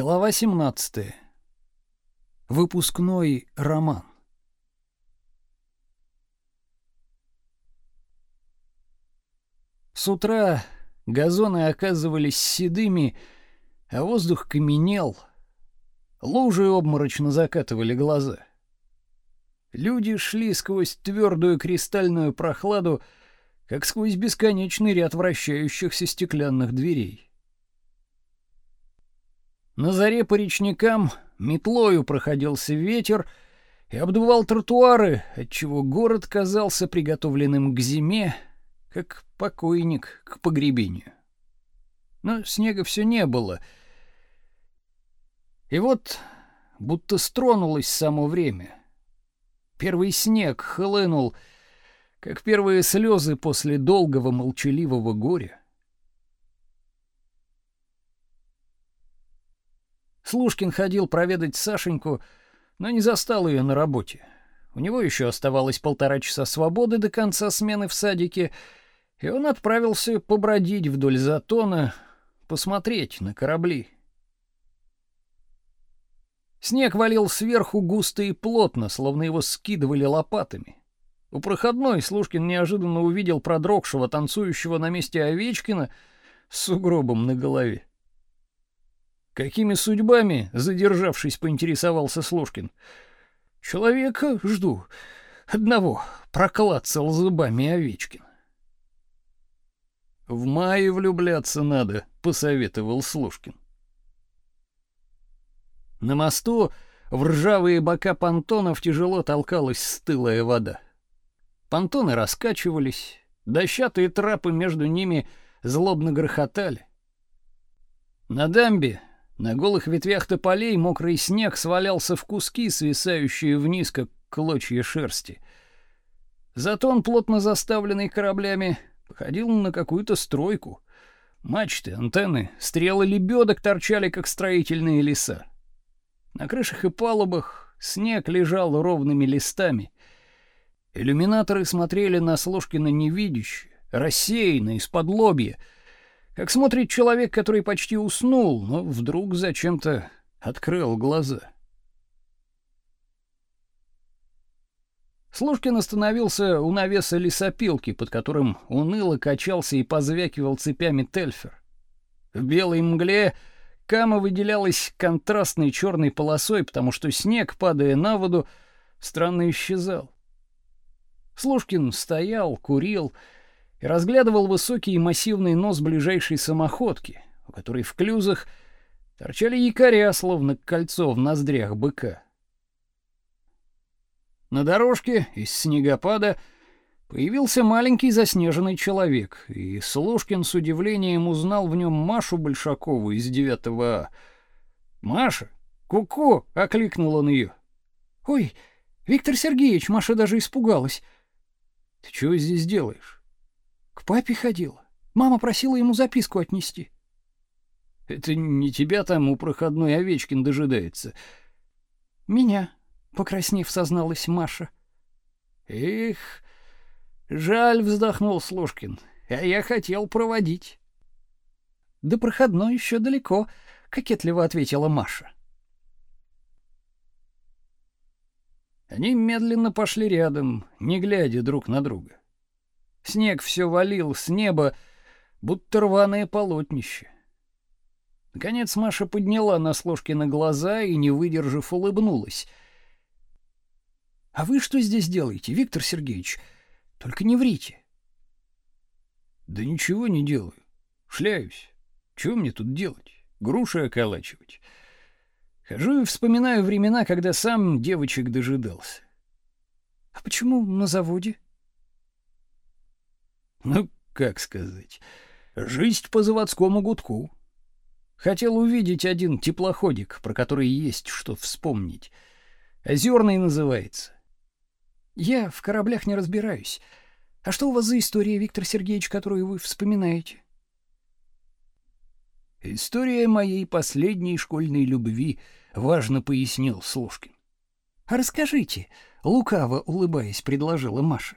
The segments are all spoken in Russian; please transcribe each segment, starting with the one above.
Глава 17. Выпускной роман. С утра газоны оказывались седыми, а воздух каменел. Лужи обморочно закатывали глаза. Люди шли сквозь твердую кристальную прохладу, как сквозь бесконечный ряд вращающихся стеклянных дверей. На заре по речникам метлою проходился ветер и обдувал тротуары, отчего город казался приготовленным к зиме, как покойник к погребению. Но снега все не было. И вот будто стронулось само время. Первый снег хлынул, как первые слезы после долгого молчаливого горя. Слушкин ходил проведать Сашеньку, но не застал ее на работе. У него еще оставалось полтора часа свободы до конца смены в садике, и он отправился побродить вдоль затона, посмотреть на корабли. Снег валил сверху густо и плотно, словно его скидывали лопатами. У проходной Слушкин неожиданно увидел продрогшего, танцующего на месте Овечкина с сугробом на голове. Какими судьбами, задержавшись, поинтересовался Слушкин. Человека жду. Одного проклацал зубами Овечкин. В мае влюбляться надо, посоветовал Слушкин. На мосту в ржавые бока понтонов тяжело толкалась стылая вода. Понтоны раскачивались, дощатые трапы между ними злобно грохотали. На дамбе, на голых ветвях тополей мокрый снег свалялся в куски, свисающие вниз, как клочья шерсти. Затон, плотно заставленный кораблями, походил на какую-то стройку. Мачты, антенны, стрелы лебедок торчали, как строительные леса. На крышах и палубах снег лежал ровными листами. Иллюминаторы смотрели на Слушкина невидяще, рассеянно, из-под лобья, как смотрит человек, который почти уснул, но вдруг зачем-то открыл глаза. Слушкин остановился у навеса лесопилки, под которым уныло качался и позвякивал цепями тельфер. В белой мгле Кама выделялась контрастной черной полосой, потому что снег, падая на воду, странно исчезал. Слушкин стоял, курил и разглядывал высокий и массивный нос ближайшей самоходки, у которой в клюзах торчали якоря, словно кольцо в ноздрях быка. На дорожке из снегопада Появился маленький заснеженный человек, и Слушкин с удивлением узнал в нем Машу Большакову из 9 А. «Маша! Ку-ку!» — окликнул он ее. «Ой, Виктор Сергеевич!» — Маша даже испугалась. «Ты чего здесь делаешь?» «К папе ходила. Мама просила ему записку отнести». «Это не тебя там у проходной Овечкин дожидается?» «Меня», — покраснев, созналась Маша. «Эх!» Жаль, вздохнул Слушкин. А я хотел проводить. Да проходной еще далеко, кокетливо ответила Маша. Они медленно пошли рядом, не глядя друг на друга. Снег все валил с неба, будто рваное полотнище. Наконец Маша подняла на Слушкина глаза и, не выдержав, улыбнулась. «А вы что здесь делаете, Виктор Сергеевич?» Только не врите. Да ничего не делаю. Шляюсь. Чего мне тут делать? Груши околачивать. Хожу и вспоминаю времена, когда сам девочек дожидался. А почему на заводе? Ну, как сказать, жизнь по заводскому гудку. Хотел увидеть один теплоходик, про который есть что вспомнить. Озерный называется. Я в кораблях не разбираюсь. А что у вас за история, Виктор Сергеевич, которую вы вспоминаете? История моей последней школьной любви, важно пояснил Слушкин. А расскажите, лукаво улыбаясь, предложила Маша.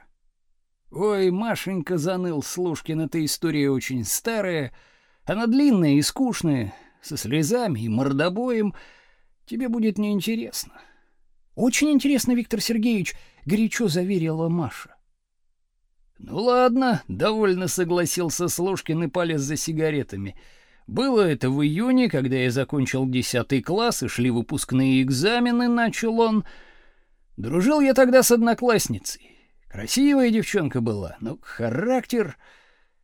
Ой, Машенька заныл Слушкин, эта история очень старая, она длинная и скучная. со слезами и мордобоем, тебе будет неинтересно. Очень интересно, Виктор Сергеевич, горячо заверила Маша. Ну ладно, довольно согласился Слушкин и полез за сигаретами. Было это в июне, когда я закончил 10 класс и шли выпускные экзамены, начал он. Дружил я тогда с одноклассницей. Красивая девчонка была, но характер,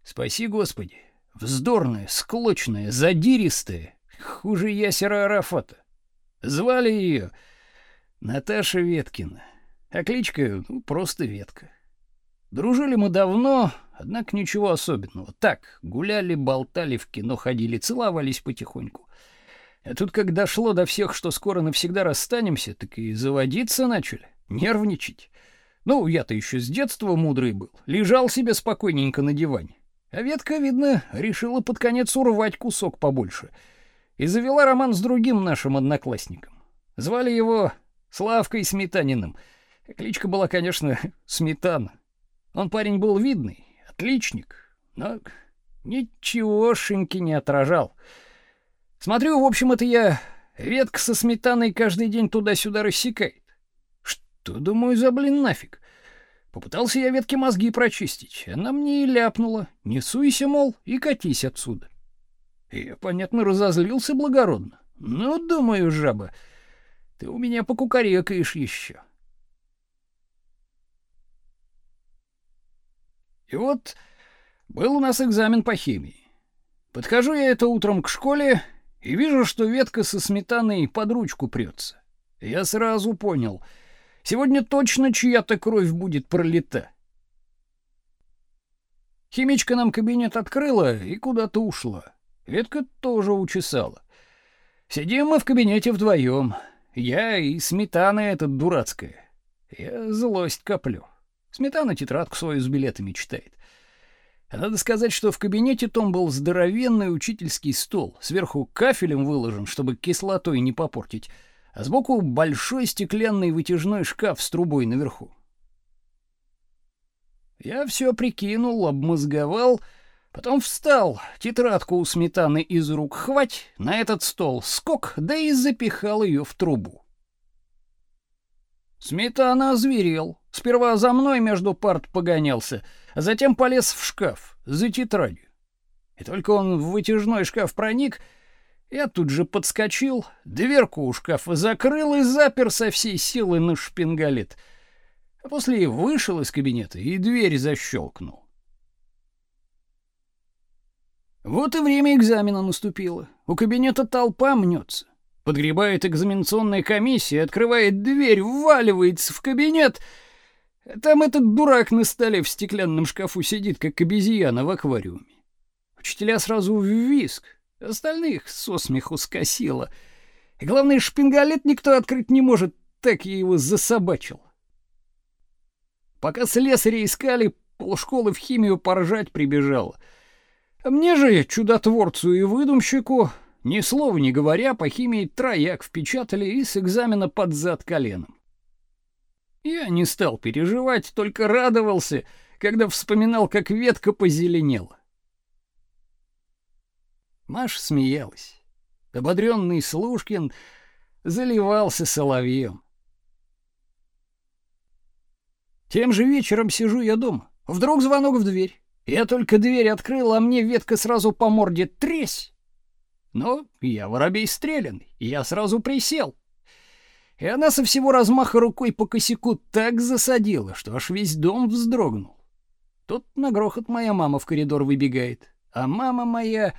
спаси Господи, вздорная, склочная, задиристая, хуже ясера Арафата. Звали ее Наташа Веткина, а кличка ну, просто Ветка. Дружили мы давно, однако ничего особенного. Так, гуляли, болтали, в кино ходили, целовались потихоньку. А тут, как дошло до всех, что скоро навсегда расстанемся, так и заводиться начали, нервничать. Ну, я-то еще с детства мудрый был, лежал себе спокойненько на диване. А ветка, видно, решила под конец урвать кусок побольше. И завела роман с другим нашим одноклассником. Звали его Славкой Сметаниным. Кличка была, конечно, Сметана. Он парень был видный, отличник, но ничегошеньки не отражал. Смотрю, в общем, это я ветка со сметаной каждый день туда-сюда рассекает. Что, думаю, за блин нафиг? Попытался я ветке мозги прочистить. Она мне и ляпнула. Не суйся, мол, и катись отсюда. Я, понятно, разозлился благородно. Ну, думаю, жаба, ты у меня покукарекаешь еще. И вот был у нас экзамен по химии. Подхожу я это утром к школе и вижу, что ветка со сметаной под ручку прется. Я сразу понял, сегодня точно чья-то кровь будет пролита. Химичка нам кабинет открыла и куда-то ушла. Ветка тоже учесала. Сидим мы в кабинете вдвоем. Я и сметана эта дурацкая. Я злость коплю. Сметана тетрадку свою с билетами читает. Надо сказать, что в кабинете том был здоровенный учительский стол, сверху кафелем выложен, чтобы кислотой не попортить, а сбоку большой стеклянный вытяжной шкаф с трубой наверху. Я все прикинул, обмозговал, потом встал, тетрадку у сметаны из рук хвать, на этот стол скок, да и запихал ее в трубу. Сметана озверел. Сперва за мной между парт погонялся, а затем полез в шкаф за тетрадью. И только он в вытяжной шкаф проник, я тут же подскочил, дверку у шкафа закрыл и запер со всей силы на шпингалет. А после вышел из кабинета и дверь защелкнул. Вот и время экзамена наступило. У кабинета толпа мнется. Подгребает экзаменационная комиссия, открывает дверь, вваливается в кабинет. Там этот дурак на столе в стеклянном шкафу сидит, как обезьяна в аквариуме. Учителя сразу в виск, остальных со смеху скосило. И главное, шпингалет никто открыть не может, так я его засобачил. Пока слесаря искали, полшколы в химию поржать прибежало. А мне же, чудотворцу и выдумщику, ни слова не говоря, по химии трояк впечатали и с экзамена под зад коленом. Я не стал переживать, только радовался, когда вспоминал, как ветка позеленела. Маша смеялась. Ободренный Слушкин заливался соловьем. Тем же вечером сижу я дома. Вдруг звонок в дверь. Я только дверь открыл, а мне ветка сразу по морде тресь. Но я воробей стреляный, и я сразу присел. И она со всего размаха рукой по косяку так засадила, что аж весь дом вздрогнул. Тут на грохот моя мама в коридор выбегает. А мама моя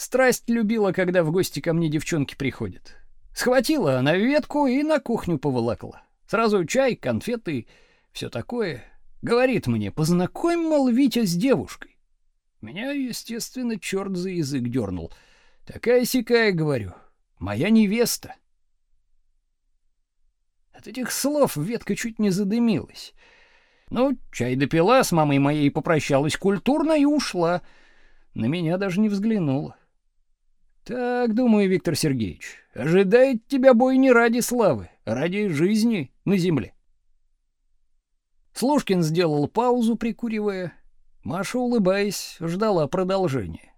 страсть любила, когда в гости ко мне девчонки приходят. Схватила она ветку и на кухню поволокла. Сразу чай, конфеты, все такое. Говорит мне, познакомь, мол, Витя с девушкой. Меня, естественно, черт за язык дернул — Такая-сякая, говорю, моя невеста. От этих слов ветка чуть не задымилась. Ну, чай допила, с мамой моей попрощалась культурно и ушла. На меня даже не взглянула. Так, думаю, Виктор Сергеевич, ожидает тебя бой не ради славы, а ради жизни на земле. Слушкин сделал паузу, прикуривая. Маша, улыбаясь, ждала продолжения.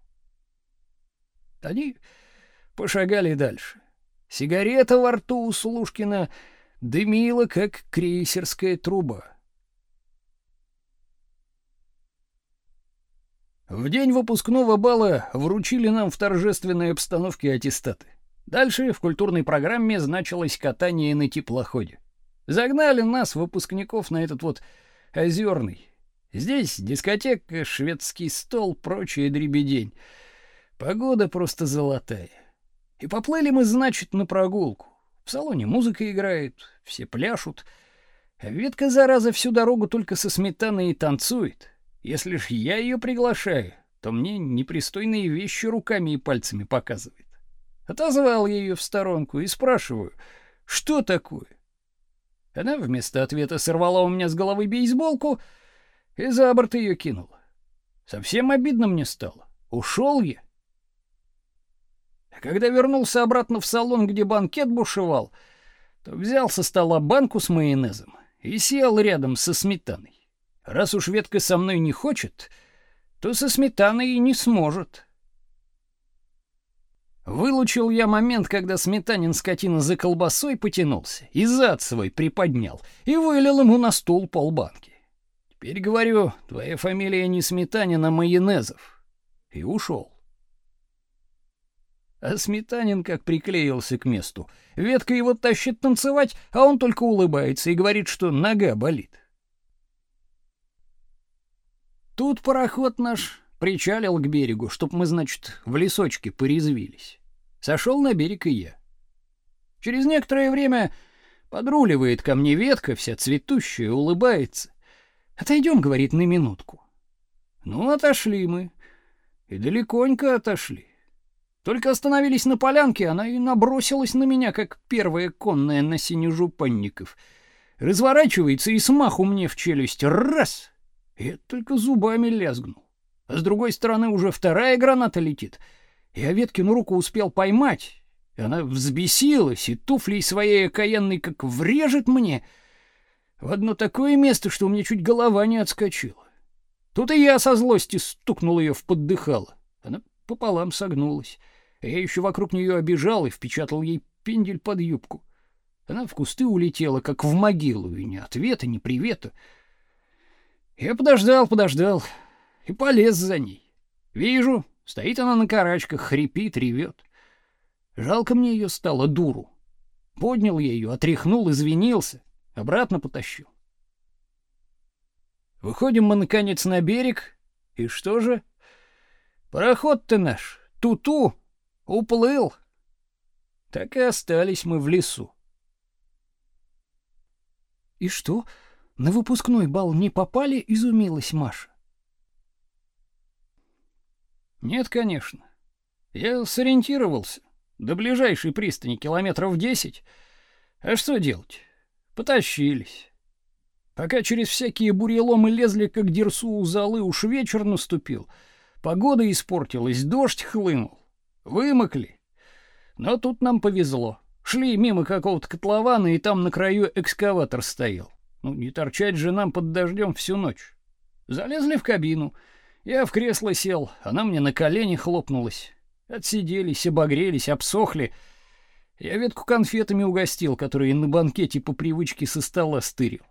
Они Пошагали дальше. Сигарета во рту у Слушкина дымила, как крейсерская труба. В день выпускного бала вручили нам в торжественной обстановке аттестаты. Дальше в культурной программе значилось катание на теплоходе. Загнали нас, выпускников, на этот вот озерный. Здесь дискотека, шведский стол, прочее дребедень. Погода просто золотая. И поплыли мы, значит, на прогулку. В салоне музыка играет, все пляшут. Ветка, зараза, всю дорогу только со сметаной и танцует. Если ж я ее приглашаю, то мне непристойные вещи руками и пальцами показывает. Отозвал я ее в сторонку и спрашиваю, что такое? Она вместо ответа сорвала у меня с головы бейсболку и за борт ее кинула. Совсем обидно мне стало. Ушел я. А когда вернулся обратно в салон, где банкет бушевал, то взял со стола банку с майонезом и сел рядом со сметаной. Раз уж ветка со мной не хочет, то со сметаной и не сможет. Вылучил я момент, когда сметанин скотина за колбасой потянулся и зад свой приподнял и вылил ему на стул полбанки. Теперь говорю, твоя фамилия не Сметанин, а Майонезов. И ушел. А Сметанин как приклеился к месту. Ветка его тащит танцевать, а он только улыбается и говорит, что нога болит. Тут пароход наш причалил к берегу, чтоб мы, значит, в лесочке порезвились. Сошел на берег и я. Через некоторое время подруливает ко мне ветка, вся цветущая, улыбается. «Отойдем», — говорит, — «на минутку». Ну, отошли мы. И далеконько отошли. Только остановились на полянке, она и набросилась на меня, как первая конная на синежупанников. Разворачивается и смаху мне в челюсть. Раз! Я только зубами лязгнул. А с другой стороны уже вторая граната летит. Я Веткину руку успел поймать, и она взбесилась и туфлей своей окаянной как врежет мне в одно такое место, что у меня чуть голова не отскочила. Тут и я со злости стукнул ее в поддыхало. Она пополам согнулась. Я еще вокруг нее обежал и впечатал ей пендель под юбку. Она в кусты улетела, как в могилу, и ни ответа, ни привета. Я подождал, подождал и полез за ней. Вижу, стоит она на карачках, хрипит, ревет. Жалко мне ее стало, дуру. Поднял я ее, отряхнул, извинился, обратно потащил. Выходим мы наконец на берег, и что же? Пароход ты наш, туту, уплыл. Так и остались мы в лесу. И что? На выпускной бал не попали, изумилась Маша. Нет, конечно. Я сориентировался. До ближайшей пристани километров десять. А что делать? Потащились. Пока через всякие буреломы лезли, как дерсу у залы, уж вечер наступил. Погода испортилась, дождь хлынул. Вымокли. Но тут нам повезло. Шли мимо какого-то котлована, и там на краю экскаватор стоял. Ну, не торчать же нам под дождем всю ночь. Залезли в кабину. Я в кресло сел, она мне на колени хлопнулась. Отсиделись, обогрелись, обсохли. Я ветку конфетами угостил, которые на банкете по привычке со стола стырил.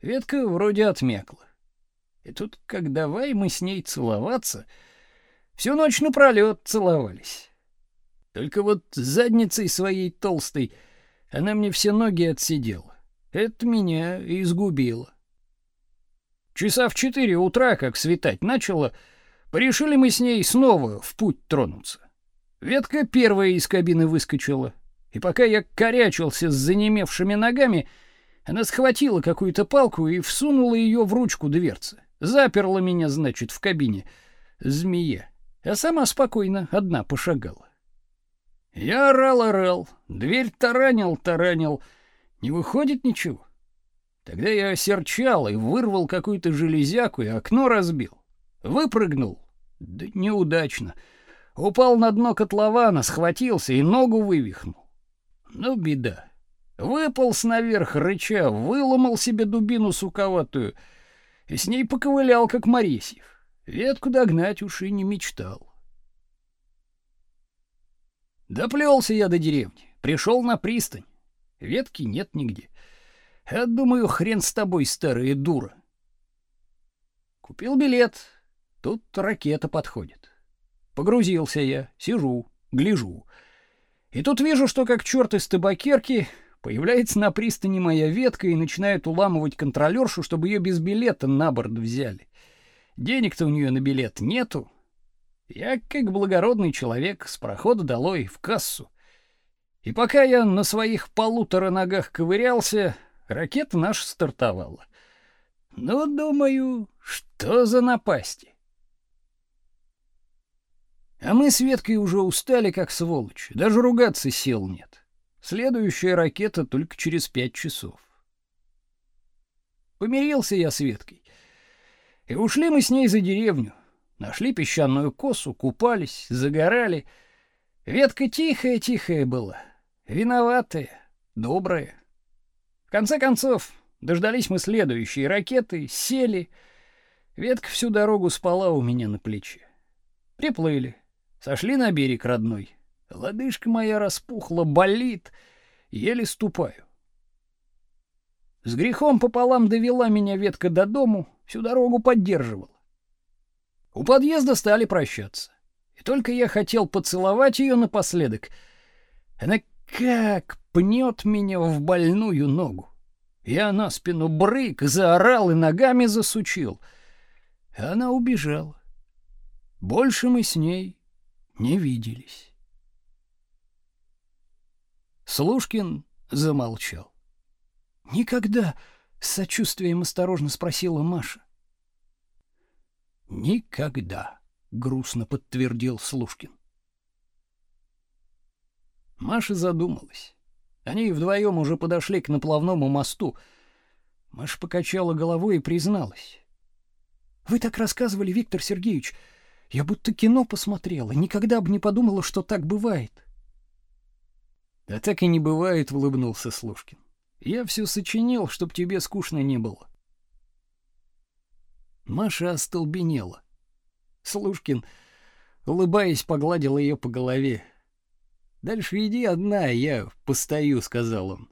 Ветка вроде отмякла. И тут, как давай мы с ней целоваться, всю ночь напролёт целовались. Только вот задницей своей толстой она мне все ноги отсидела. Это меня изгубило. Часа в четыре утра, как светать начало, решили мы с ней снова в путь тронуться. Ветка первая из кабины выскочила, и пока я корячился с занемевшими ногами, она схватила какую-то палку и всунула ее в ручку дверцы. Заперла меня, значит, в кабине. Змея. А сама спокойно одна пошагала. Я орал-орал, дверь таранил-таранил, не выходит ничего. Тогда я осерчал и вырвал какую-то железяку и окно разбил. Выпрыгнул. Да неудачно. Упал на дно котлована, схватился и ногу вывихнул. Ну, беда. Выполз наверх, рыча, выломал себе дубину суковатую и с ней поковылял, как Моресьев. Ветку догнать уж и не мечтал. Доплелся я до деревни, пришел на пристань. Ветки нет нигде. Я думаю, хрен с тобой, старая дура. Купил билет. Тут ракета подходит. Погрузился я, сижу, гляжу. И тут вижу, что как черт из табакерки появляется на пристани моя ветка и начинает уламывать контролершу, чтобы ее без билета на борт взяли. Денег-то у нее на билет нету. Я, как благородный человек, с прохода долой в кассу. И пока я на своих полутора ногах ковырялся, ракета наша стартовала. Ну, думаю, что за напасти? А мы с Веткой уже устали, как сволочь. Даже ругаться сил нет. Следующая ракета только через пять часов. Помирился я с Веткой. И ушли мы с ней за деревню. Нашли песчаную косу, купались, загорали. Ветка тихая-тихая была. Виноватая, добрая. В конце концов, дождались мы следующей ракеты, сели. Ветка всю дорогу спала у меня на плече. Приплыли. Сошли на берег родной. Лодыжка моя распухла, болит, еле ступаю. С грехом пополам довела меня ветка до дому, всю дорогу поддерживала. У подъезда стали прощаться. И только я хотел поцеловать ее напоследок, она как пнет меня в больную ногу. Я на спину брык, заорал и ногами засучил. Она убежала. Больше мы с ней не виделись. Слушкин замолчал. Никогда, с сочувствием осторожно спросила Маша. Никогда, грустно подтвердил Слушкин. Маша задумалась. Они вдвоем уже подошли к наплавному мосту. Маша покачала головой и призналась: "Вы так рассказывали, Виктор Сергеевич, я будто кино посмотрела, никогда бы не подумала, что так бывает. Да так и не бывает, улыбнулся Слушкин. Я все сочинил, чтоб тебе скучно не было. Маша остолбенела. Слушкин, улыбаясь, погладил ее по голове. Дальше иди одна, я постою, сказал он.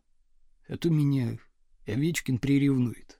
А меня Овечкин приревнует.